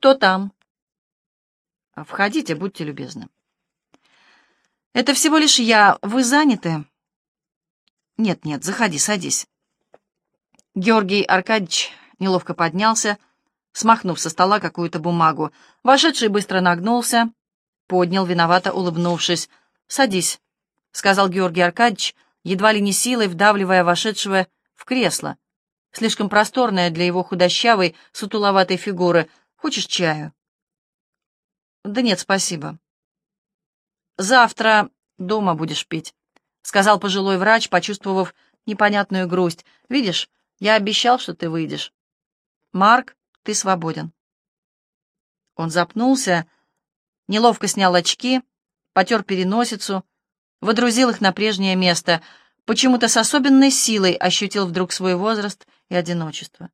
Кто там?» «Входите, будьте любезны». «Это всего лишь я. Вы заняты?» «Нет-нет, заходи, садись». Георгий Аркадьевич неловко поднялся, смахнув со стола какую-то бумагу. Вошедший быстро нагнулся, поднял, виновато улыбнувшись. «Садись», — сказал Георгий Аркадьевич, едва ли не силой вдавливая вошедшего в кресло, слишком просторное для его худощавой, сутуловатой фигуры. «Хочешь чаю?» «Да нет, спасибо». «Завтра дома будешь пить», — сказал пожилой врач, почувствовав непонятную грусть. «Видишь, я обещал, что ты выйдешь. Марк, ты свободен». Он запнулся, неловко снял очки, потер переносицу, водрузил их на прежнее место, почему-то с особенной силой ощутил вдруг свой возраст и одиночество.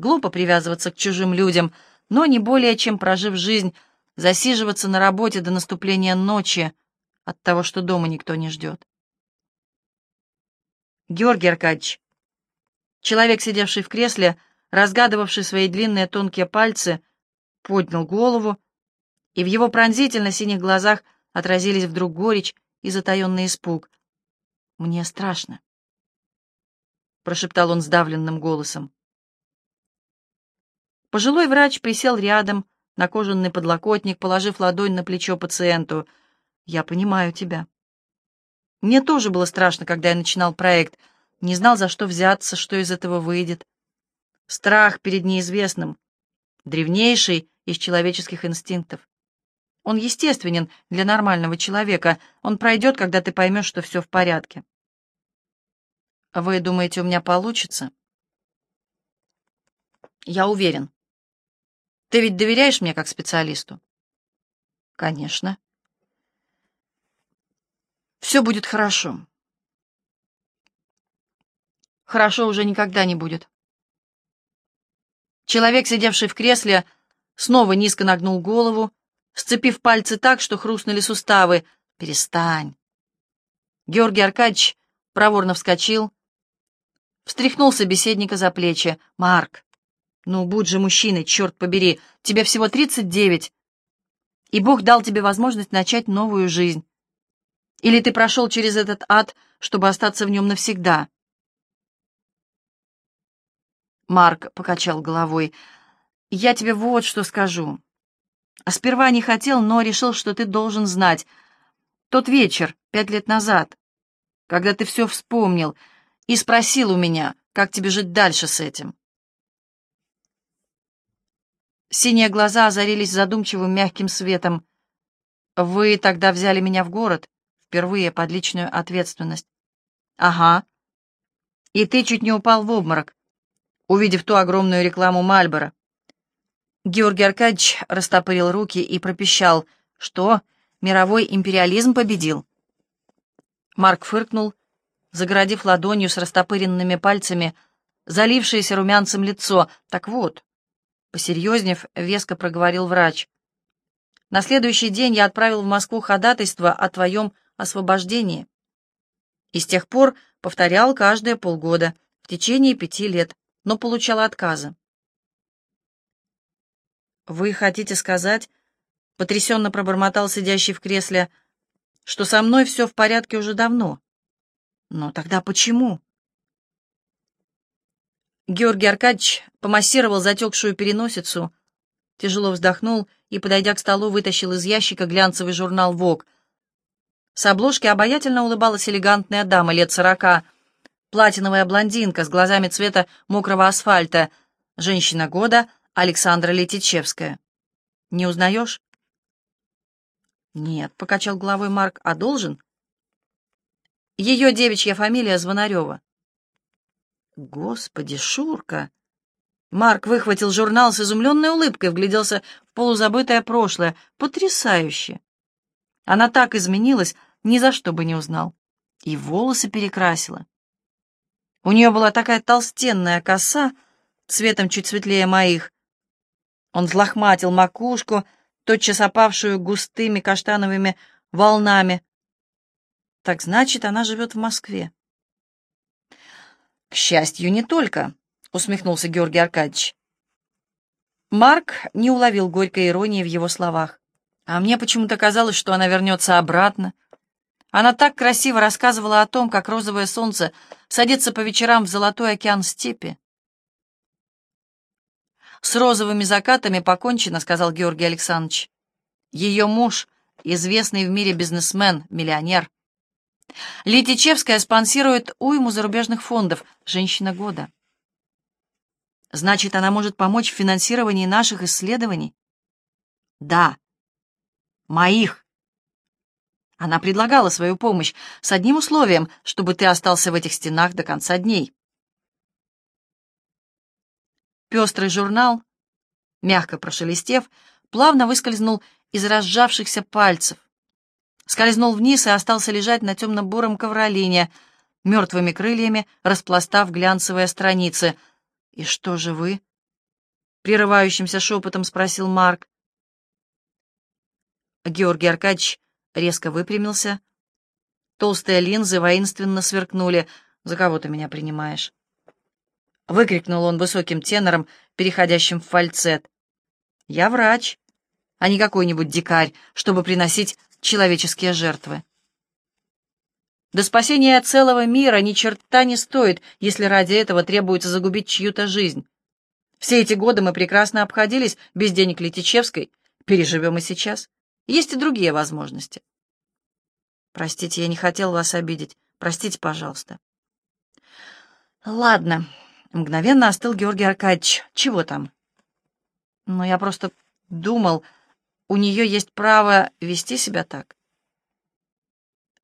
Глупо привязываться к чужим людям, но не более чем прожив жизнь, засиживаться на работе до наступления ночи от того, что дома никто не ждет. Георгий Аркадьевич, Человек, сидевший в кресле, разгадывавший свои длинные тонкие пальцы, поднял голову, и в его пронзительно-синих глазах отразились вдруг горечь и затаенный испуг. «Мне страшно», — прошептал он сдавленным голосом. Пожилой врач присел рядом, на кожаный подлокотник, положив ладонь на плечо пациенту. «Я понимаю тебя. Мне тоже было страшно, когда я начинал проект — не знал, за что взяться, что из этого выйдет. Страх перед неизвестным, древнейший из человеческих инстинктов. Он естественен для нормального человека, он пройдет, когда ты поймешь, что все в порядке. Вы думаете, у меня получится? Я уверен. Ты ведь доверяешь мне как специалисту? Конечно. Все будет хорошо. Хорошо уже никогда не будет. Человек, сидевший в кресле, снова низко нагнул голову, сцепив пальцы так, что хрустнули суставы. «Перестань!» Георгий Аркадьевич проворно вскочил, встряхнул собеседника за плечи. «Марк, ну будь же мужчиной, черт побери, тебе всего тридцать девять, и Бог дал тебе возможность начать новую жизнь. Или ты прошел через этот ад, чтобы остаться в нем навсегда?» Марк покачал головой. «Я тебе вот что скажу. Сперва не хотел, но решил, что ты должен знать. Тот вечер, пять лет назад, когда ты все вспомнил и спросил у меня, как тебе жить дальше с этим». Синие глаза озарились задумчивым мягким светом. «Вы тогда взяли меня в город, впервые под личную ответственность». «Ага. И ты чуть не упал в обморок увидев ту огромную рекламу Мальбора. Георгий Аркадьевич растопырил руки и пропищал, что мировой империализм победил. Марк фыркнул, загородив ладонью с растопыренными пальцами залившееся румянцем лицо. «Так вот», — посерьезнев, веско проговорил врач, «на следующий день я отправил в Москву ходатайство о твоем освобождении. И с тех пор повторял каждые полгода, в течение пяти лет но получала отказы. «Вы хотите сказать, — потрясенно пробормотал сидящий в кресле, — что со мной все в порядке уже давно? Но тогда почему?» Георгий Аркадьевич помассировал затекшую переносицу, тяжело вздохнул и, подойдя к столу, вытащил из ящика глянцевый журнал «Вог». С обложки обаятельно улыбалась элегантная дама лет сорока — платиновая блондинка с глазами цвета мокрого асфальта, женщина года Александра Летичевская. Не узнаешь? Нет, покачал головой Марк, а должен? Ее девичья фамилия Звонарева. Господи, Шурка! Марк выхватил журнал с изумленной улыбкой, вгляделся в полузабытое прошлое. Потрясающе! Она так изменилась, ни за что бы не узнал. И волосы перекрасила. У нее была такая толстенная коса, цветом чуть светлее моих. Он взлохматил макушку, тотчас опавшую густыми каштановыми волнами. Так значит, она живет в Москве. К счастью, не только, усмехнулся Георгий Аркадьевич. Марк не уловил горькой иронии в его словах. А мне почему-то казалось, что она вернется обратно. Она так красиво рассказывала о том, как розовое солнце садится по вечерам в золотой океан степи. «С розовыми закатами покончено», — сказал Георгий Александрович. «Ее муж — известный в мире бизнесмен, миллионер. Летичевская спонсирует уйму зарубежных фондов «Женщина года». Значит, она может помочь в финансировании наших исследований? Да. Моих. Она предлагала свою помощь с одним условием, чтобы ты остался в этих стенах до конца дней. Пестрый журнал, мягко прошелестев, плавно выскользнул из разжавшихся пальцев, скользнул вниз и остался лежать на темно-буром ковролине, мертвыми крыльями распластав глянцевые страницы — «И что же вы?» — прерывающимся шепотом спросил Марк. Георгий Аркадьевич резко выпрямился. Толстые линзы воинственно сверкнули. «За кого ты меня принимаешь?» Выкрикнул он высоким тенором, переходящим в фальцет. «Я врач, а не какой-нибудь дикарь, чтобы приносить человеческие жертвы. До спасения целого мира ни черта не стоит, если ради этого требуется загубить чью-то жизнь. Все эти годы мы прекрасно обходились без денег Летичевской, переживем и сейчас. Есть и другие возможности. Простите, я не хотел вас обидеть. Простите, пожалуйста. Ладно. Мгновенно остыл Георгий Аркадьевич. Чего там? Ну, я просто думал, у нее есть право вести себя так.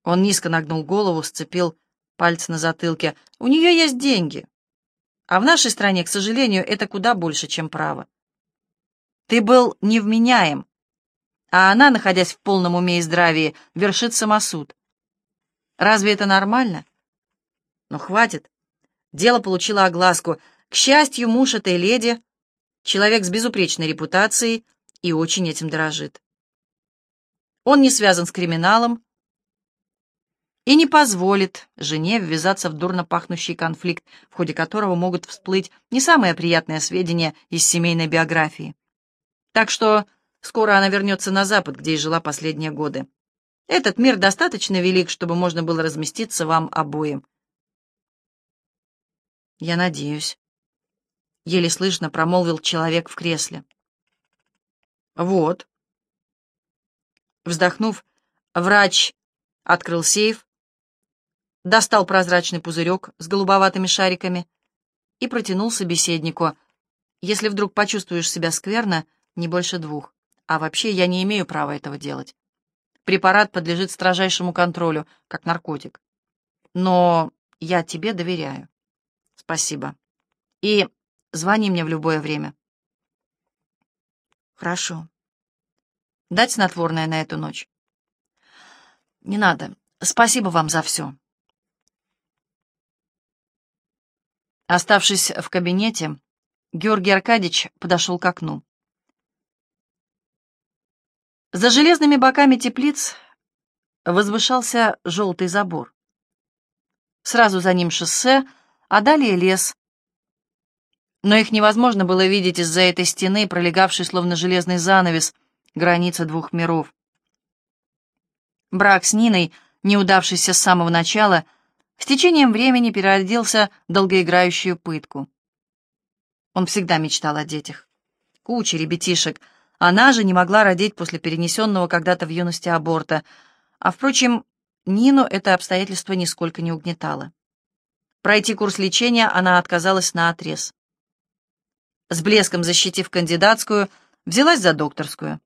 Он низко нагнул голову, сцепил пальцы на затылке. «У нее есть деньги. А в нашей стране, к сожалению, это куда больше, чем право. Ты был невменяем, а она, находясь в полном уме и здравии, вершит самосуд. Разве это нормально? Ну, хватит. Дело получило огласку. К счастью, муж этой леди — человек с безупречной репутацией и очень этим дорожит. Он не связан с криминалом, и не позволит жене ввязаться в дурно пахнущий конфликт, в ходе которого могут всплыть не самые приятные сведения из семейной биографии. Так что скоро она вернется на Запад, где и жила последние годы. Этот мир достаточно велик, чтобы можно было разместиться вам обоим. Я надеюсь. Еле слышно промолвил человек в кресле. Вот. Вздохнув, врач открыл сейф, достал прозрачный пузырек с голубоватыми шариками и протянул собеседнику. «Если вдруг почувствуешь себя скверно, не больше двух. А вообще я не имею права этого делать. Препарат подлежит строжайшему контролю, как наркотик. Но я тебе доверяю. Спасибо. И звони мне в любое время». «Хорошо. Дать снотворное на эту ночь?» «Не надо. Спасибо вам за все». Оставшись в кабинете, Георгий Аркадьевич подошел к окну. За железными боками теплиц возвышался желтый забор. Сразу за ним шоссе, а далее лес. Но их невозможно было видеть из-за этой стены, пролегавшей словно железный занавес, граница двух миров. Брак с Ниной, неудавшийся с самого начала, — с течением времени переродился в долгоиграющую пытку. Он всегда мечтал о детях. Куча ребятишек. Она же не могла родить после перенесенного когда-то в юности аборта. А, впрочем, Нину это обстоятельство нисколько не угнетало. Пройти курс лечения она отказалась на отрез. С блеском защитив кандидатскую, взялась за докторскую.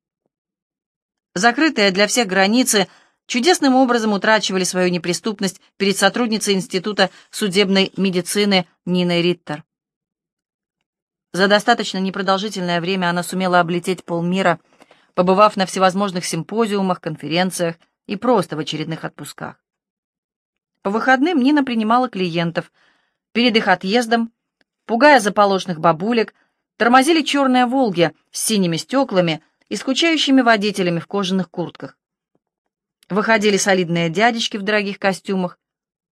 Закрытая для всех границы — чудесным образом утрачивали свою неприступность перед сотрудницей Института судебной медицины Ниной Риттер. За достаточно непродолжительное время она сумела облететь полмира, побывав на всевозможных симпозиумах, конференциях и просто в очередных отпусках. По выходным Нина принимала клиентов. Перед их отъездом, пугая заполошных бабулек, тормозили черные «Волги» с синими стеклами и скучающими водителями в кожаных куртках. Выходили солидные дядечки в дорогих костюмах,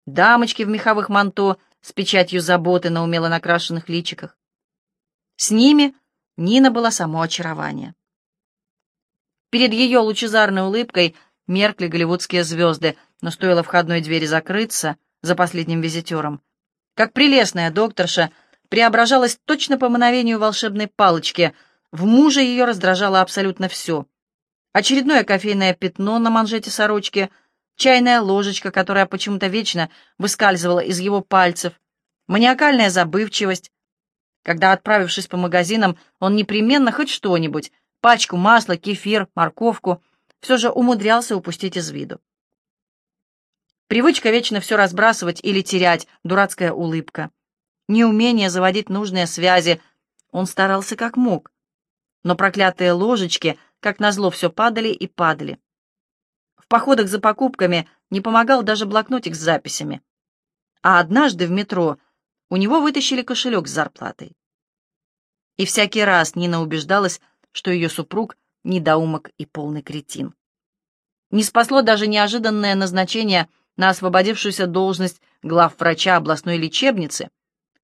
дамочки в меховых манто с печатью заботы на умело накрашенных личиках. С ними Нина была само очарование. Перед ее лучезарной улыбкой меркли голливудские звезды, но стоило входной двери закрыться за последним визитером. Как прелестная докторша преображалась точно по мановению волшебной палочки, в мужа ее раздражало абсолютно все. Очередное кофейное пятно на манжете сорочки, чайная ложечка, которая почему-то вечно выскальзывала из его пальцев, маниакальная забывчивость. Когда, отправившись по магазинам, он непременно хоть что-нибудь, пачку масла, кефир, морковку, все же умудрялся упустить из виду. Привычка вечно все разбрасывать или терять, дурацкая улыбка. Неумение заводить нужные связи. Он старался как мог. Но проклятые ложечки, как назло, все падали и падали. В походах за покупками не помогал даже блокнотик с записями. А однажды в метро у него вытащили кошелек с зарплатой. И всякий раз Нина убеждалась, что ее супруг — недоумок и полный кретин. Не спасло даже неожиданное назначение на освободившуюся должность главврача областной лечебницы,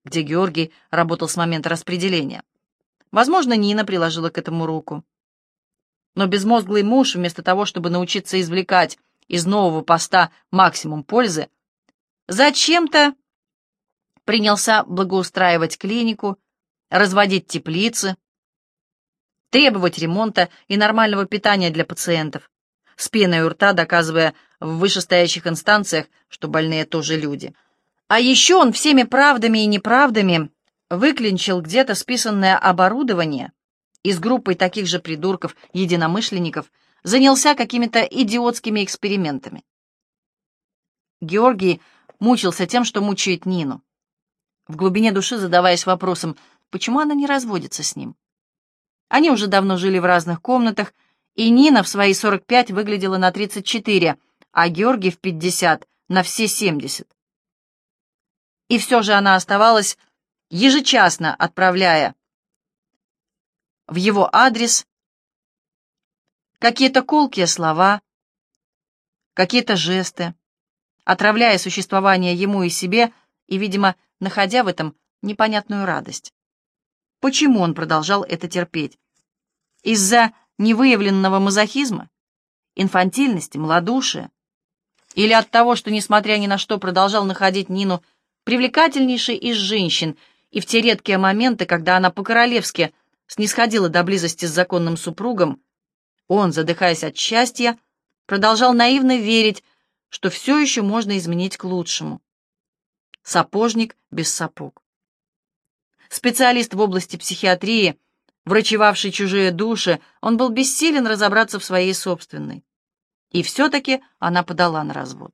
где Георгий работал с момента распределения. Возможно, Нина приложила к этому руку. Но безмозглый муж, вместо того, чтобы научиться извлекать из нового поста максимум пользы, зачем-то принялся благоустраивать клинику, разводить теплицы, требовать ремонта и нормального питания для пациентов, с пеной у рта доказывая в вышестоящих инстанциях, что больные тоже люди. А еще он всеми правдами и неправдами выклинчил где-то списанное оборудование и с группой таких же придурков-единомышленников занялся какими-то идиотскими экспериментами. Георгий мучился тем, что мучает Нину. В глубине души задаваясь вопросом, почему она не разводится с ним. Они уже давно жили в разных комнатах, и Нина в свои 45 выглядела на 34, а Георгий в 50, на все 70. И все же она оставалась ежечасно отправляя в его адрес какие-то колкие слова, какие-то жесты, отравляя существование ему и себе и, видимо, находя в этом непонятную радость. Почему он продолжал это терпеть? Из-за невыявленного мазохизма, инфантильности, малодушия? Или от того, что, несмотря ни на что, продолжал находить Нину привлекательнейшей из женщин, и в те редкие моменты, когда она по-королевски снисходила до близости с законным супругом, он, задыхаясь от счастья, продолжал наивно верить, что все еще можно изменить к лучшему. Сапожник без сапог. Специалист в области психиатрии — врачевавший чужие души, он был бессилен разобраться в своей собственной. И все-таки она подала на развод.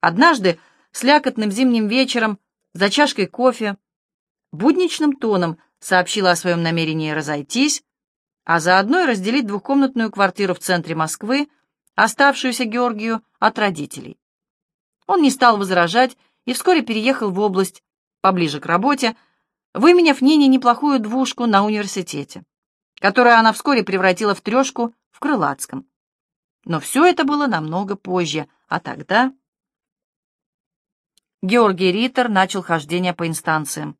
Однажды, слякотным зимним вечером, за чашкой кофе, будничным тоном сообщила о своем намерении разойтись, а заодно и разделить двухкомнатную квартиру в центре Москвы, оставшуюся Георгию от родителей. Он не стал возражать и вскоре переехал в область, поближе к работе, выменяв Нине неплохую двушку на университете, которую она вскоре превратила в трешку в Крылатском. Но все это было намного позже, а тогда... Георгий Риттер начал хождение по инстанциям.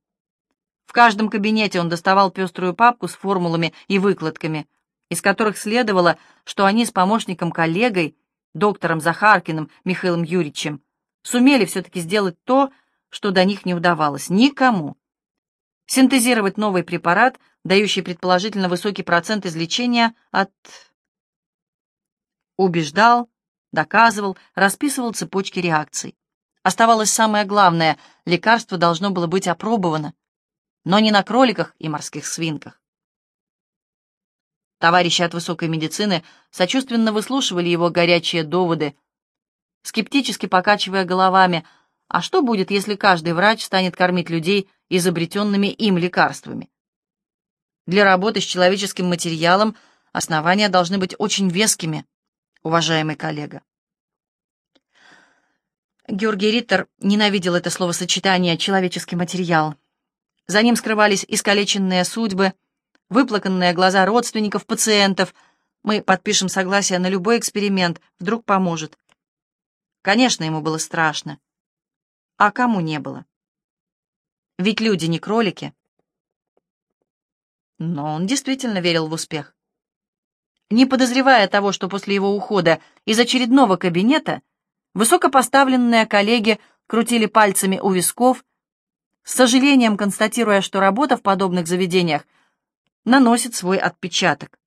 В каждом кабинете он доставал пеструю папку с формулами и выкладками, из которых следовало, что они с помощником-коллегой, доктором Захаркиным Михаилом Юрьевичем, сумели все-таки сделать то, что до них не удавалось никому синтезировать новый препарат, дающий предположительно высокий процент излечения от... Убеждал, доказывал, расписывал цепочки реакций. Оставалось самое главное — лекарство должно было быть опробовано, но не на кроликах и морских свинках. Товарищи от высокой медицины сочувственно выслушивали его горячие доводы, скептически покачивая головами. А что будет, если каждый врач станет кормить людей изобретенными им лекарствами. Для работы с человеческим материалом основания должны быть очень вескими, уважаемый коллега. Георгий Риттер ненавидел это словосочетание «человеческий материал». За ним скрывались искалеченные судьбы, выплаканные глаза родственников, пациентов. Мы подпишем согласие на любой эксперимент, вдруг поможет. Конечно, ему было страшно. А кому не было? Ведь люди не кролики. Но он действительно верил в успех. Не подозревая того, что после его ухода из очередного кабинета высокопоставленные коллеги крутили пальцами у висков, с сожалением констатируя, что работа в подобных заведениях наносит свой отпечаток.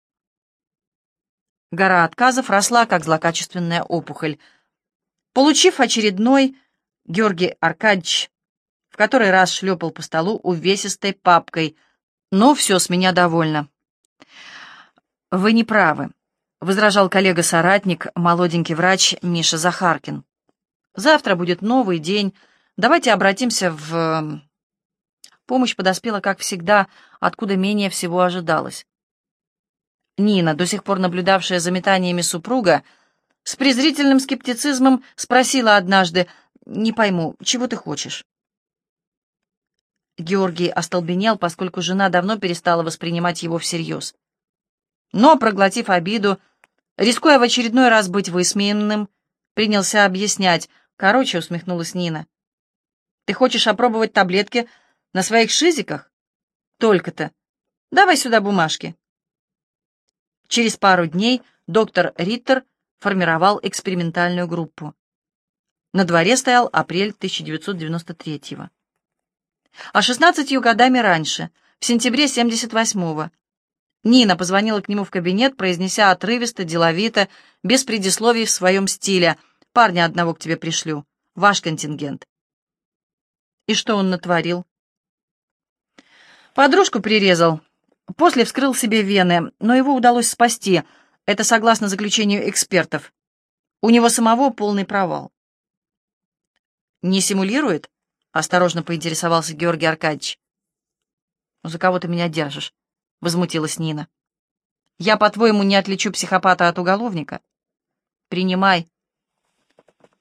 Гора отказов росла, как злокачественная опухоль. Получив очередной, Георгий Аркадьевич в который раз шлепал по столу увесистой папкой. «Ну, все, с меня довольно». «Вы не правы», — возражал коллега-соратник, молоденький врач Миша Захаркин. «Завтра будет новый день. Давайте обратимся в...» Помощь подоспела, как всегда, откуда менее всего ожидалось. Нина, до сих пор наблюдавшая за метаниями супруга, с презрительным скептицизмом спросила однажды, «Не пойму, чего ты хочешь?» Георгий остолбенел, поскольку жена давно перестала воспринимать его всерьез. Но, проглотив обиду, рискуя в очередной раз быть высмеянным, принялся объяснять. Короче, усмехнулась Нина. «Ты хочешь опробовать таблетки на своих шизиках? Только-то. Давай сюда бумажки». Через пару дней доктор Риттер формировал экспериментальную группу. На дворе стоял апрель 1993 года а шестнадцатью годами раньше, в сентябре 78-го. Нина позвонила к нему в кабинет, произнеся отрывисто, деловито, без предисловий в своем стиле. «Парня одного к тебе пришлю. Ваш контингент». И что он натворил? Подружку прирезал. После вскрыл себе вены, но его удалось спасти. Это согласно заключению экспертов. У него самого полный провал. Не симулирует? — осторожно поинтересовался Георгий Аркадьевич. «Ну, «За кого ты меня держишь?» — возмутилась Нина. «Я, по-твоему, не отличу психопата от уголовника?» «Принимай.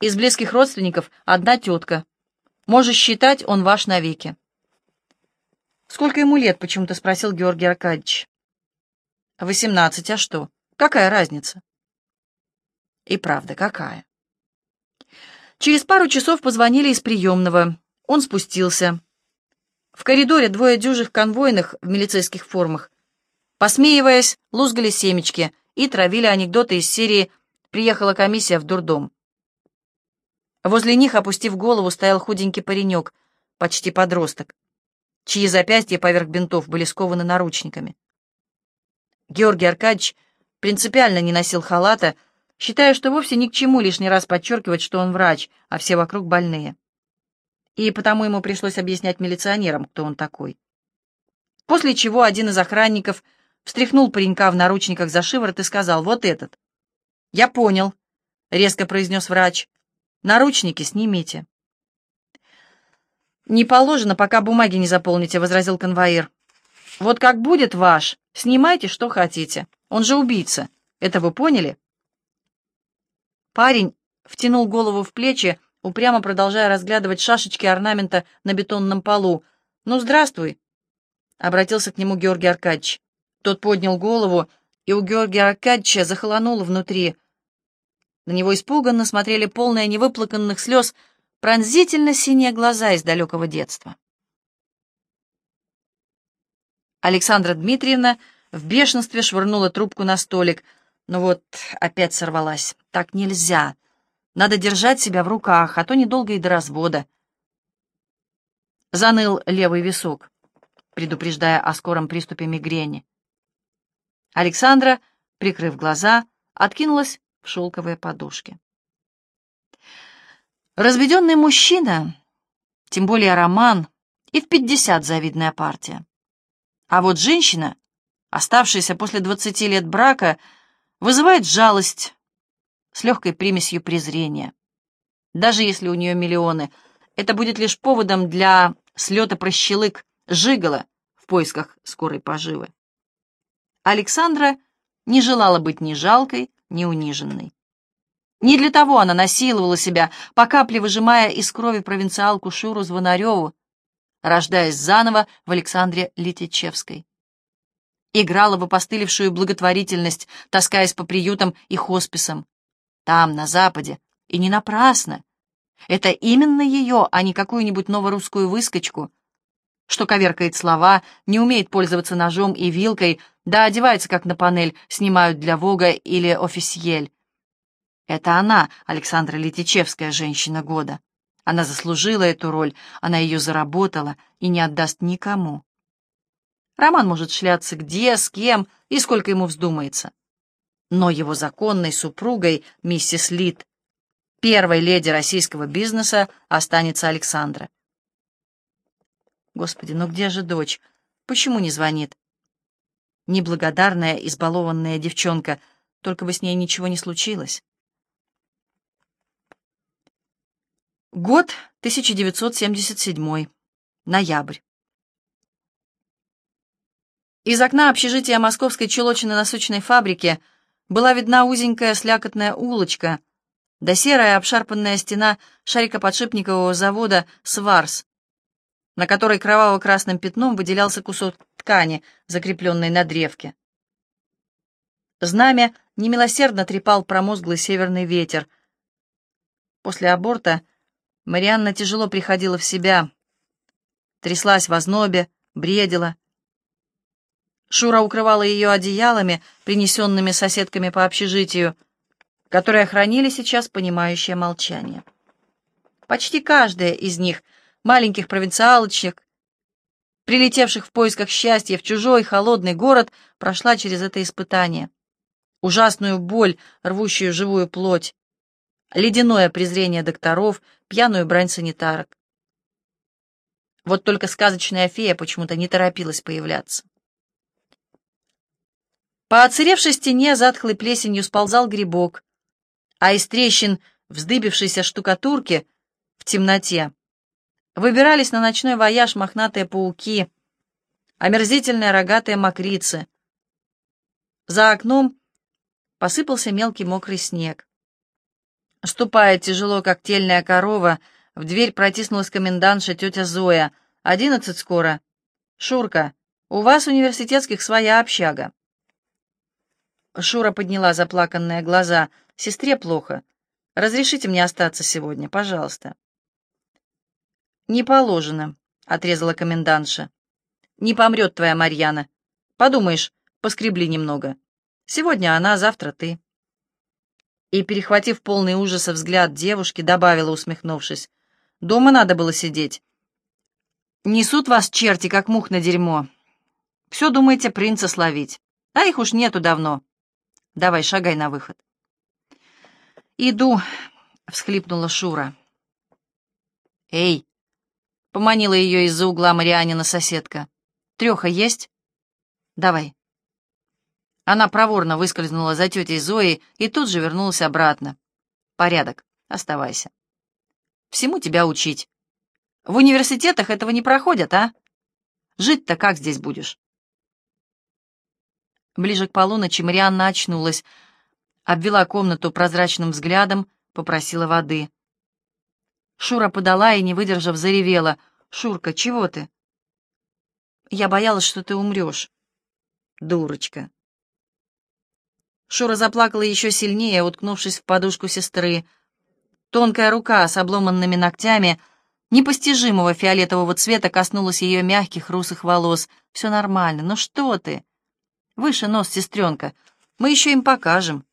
Из близких родственников одна тетка. Можешь считать, он ваш навеки». «Сколько ему лет?» — почему-то спросил Георгий Аркадьевич. «Восемнадцать, а что? Какая разница?» «И правда, какая?» Через пару часов позвонили из приемного. Он спустился. В коридоре двое дюжих конвойных в милицейских формах. Посмеиваясь, лузгали семечки и травили анекдоты из серии «Приехала комиссия в дурдом». Возле них, опустив голову, стоял худенький паренек, почти подросток, чьи запястья поверх бинтов были скованы наручниками. Георгий Аркадьевич принципиально не носил халата, считая, что вовсе ни к чему лишний раз подчеркивать, что он врач, а все вокруг больные и потому ему пришлось объяснять милиционерам, кто он такой. После чего один из охранников встряхнул паренька в наручниках за шиворот и сказал «Вот этот». «Я понял», — резко произнес врач. «Наручники снимите». «Не положено, пока бумаги не заполните», — возразил конвоир. «Вот как будет ваш, снимайте, что хотите. Он же убийца. Это вы поняли?» Парень втянул голову в плечи, упрямо продолжая разглядывать шашечки орнамента на бетонном полу. «Ну, здравствуй!» — обратился к нему Георгий Аркадьевич. Тот поднял голову, и у Георгия Аркадьевича захолонуло внутри. На него испуганно смотрели полные невыплаканных слез пронзительно синие глаза из далекого детства. Александра Дмитриевна в бешенстве швырнула трубку на столик. Ну вот, опять сорвалась. Так нельзя. Надо держать себя в руках, а то недолго и до развода. Заныл левый висок, предупреждая о скором приступе мигрени. Александра, прикрыв глаза, откинулась в шелковые подушки. Разведенный мужчина, тем более роман, и в пятьдесят завидная партия. А вот женщина, оставшаяся после двадцати лет брака, вызывает жалость, с легкой примесью презрения. Даже если у нее миллионы, это будет лишь поводом для слета прощелык, жигала в поисках скорой поживы. Александра не желала быть ни жалкой, ни униженной. Не для того она насиловала себя, по капле выжимая из крови провинциалку Шуру Звонареву, рождаясь заново в Александре Литичевской. Играла в опостылевшую благотворительность, таскаясь по приютам и хосписам, там, на Западе. И не напрасно. Это именно ее, а не какую-нибудь новорусскую выскочку, что коверкает слова, не умеет пользоваться ножом и вилкой, да одевается как на панель, снимают для Вога или офисьель. Это она, Александра Летичевская, женщина года. Она заслужила эту роль, она ее заработала и не отдаст никому. Роман может шляться где, с кем и сколько ему вздумается. Но его законной супругой, миссис Лит, первой леди российского бизнеса, останется Александра. Господи, ну где же дочь? Почему не звонит? Неблагодарная, избалованная девчонка, только бы с ней ничего не случилось. Год 1977. Ноябрь. Из окна общежития московской чулочно-носочной фабрики была видна узенькая слякотная улочка, да серая обшарпанная стена шарикоподшипникового завода «Сварс», на которой кроваво-красным пятном выделялся кусок ткани, закрепленной на древке. Знамя немилосердно трепал промозглый северный ветер. После аборта Марианна тяжело приходила в себя, тряслась в ознобе, бредила. Шура укрывала ее одеялами, принесенными соседками по общежитию, которые хранили сейчас понимающее молчание. Почти каждая из них — маленьких провинциалочек, прилетевших в поисках счастья в чужой холодный город, прошла через это испытание. Ужасную боль, рвущую живую плоть, ледяное презрение докторов, пьяную брань санитарок. Вот только сказочная фея почему-то не торопилась появляться. По оцаревшей стене затхлой плесенью сползал грибок, а из трещин вздыбившейся штукатурки в темноте Выбирались на ночной вояж мохнатые пауки, омерзительные рогатые мокрицы. За окном посыпался мелкий мокрый снег. Ступая тяжело, как тельная корова, в дверь протиснулась комендантша тетя Зоя. «Одиннадцать скоро. Шурка, у вас университетских своя общага». Шура подняла заплаканные глаза. «Сестре плохо. Разрешите мне остаться сегодня, пожалуйста». «Не положено», — отрезала комендантша. «Не помрет твоя Марьяна. Подумаешь, поскребли немного. Сегодня она, завтра ты». И, перехватив полный ужаса взгляд девушки, добавила, усмехнувшись, «Дома надо было сидеть. Несут вас черти, как мух на дерьмо. Все думаете принца словить, а их уж нету давно. Давай, шагай на выход». «Иду», — всхлипнула Шура. «Эй!» — поманила ее из-за угла Марианина соседка. «Треха есть?» «Давай». Она проворно выскользнула за тетей Зоей и тут же вернулась обратно. «Порядок. Оставайся. Всему тебя учить. В университетах этого не проходят, а? Жить-то как здесь будешь?» Ближе к полуночи Марианна очнулась, обвела комнату прозрачным взглядом, попросила воды. Шура подала и, не выдержав, заревела. «Шурка, чего ты?» «Я боялась, что ты умрешь». «Дурочка». Шура заплакала еще сильнее, уткнувшись в подушку сестры. Тонкая рука с обломанными ногтями, непостижимого фиолетового цвета, коснулась ее мягких русых волос. «Все нормально. Ну что ты?» «Выше нос, сестренка. Мы еще им покажем».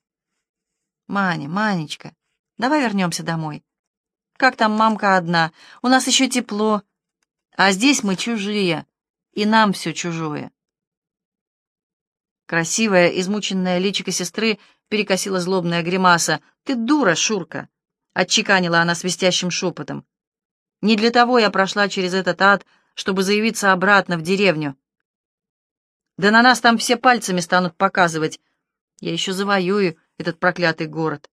«Маня, Манечка, давай вернемся домой. Как там мамка одна? У нас еще тепло. А здесь мы чужие, и нам все чужое. Красивая, измученная личико сестры перекосила злобная гримаса. «Ты дура, Шурка!» — отчеканила она свистящим шепотом. «Не для того я прошла через этот ад, чтобы заявиться обратно в деревню. Да на нас там все пальцами станут показывать. Я еще завоюю этот проклятый город».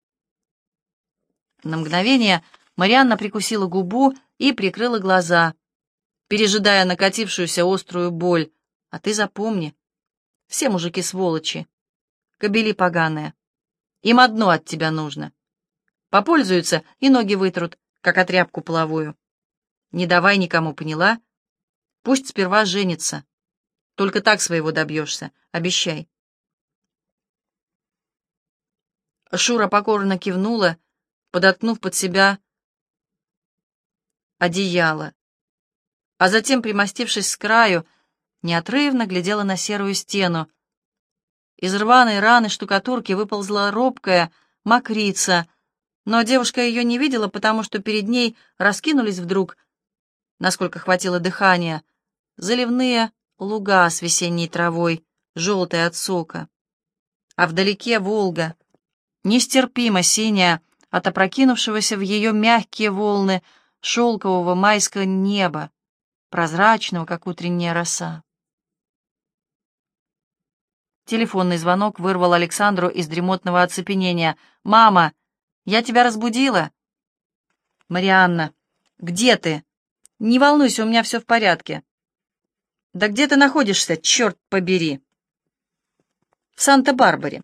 На мгновение Марианна прикусила губу и прикрыла глаза, пережидая накатившуюся острую боль. А ты запомни, все мужики сволочи, кобели поганые. Им одно от тебя нужно. Попользуются и ноги вытрут, как отряпку половую. Не давай никому, поняла? Пусть сперва женится. Только так своего добьешься, обещай. Шура покорно кивнула, подоткнув под себя одеяло. а затем, примостившись с краю, неотрывно глядела на серую стену. Из рваной раны штукатурки выползла робкая мокрица, но девушка ее не видела, потому что перед ней раскинулись вдруг, насколько хватило дыхания, заливные луга с весенней травой, желтой от сока. А вдалеке Волга, нестерпимо синяя, от опрокинувшегося в ее мягкие волны шелкового майского неба, прозрачного, как утренняя роса. Телефонный звонок вырвал Александру из дремотного оцепенения. «Мама, я тебя разбудила?» «Марианна, где ты? Не волнуйся, у меня все в порядке». «Да где ты находишься, черт побери?» «В Санта-Барбаре».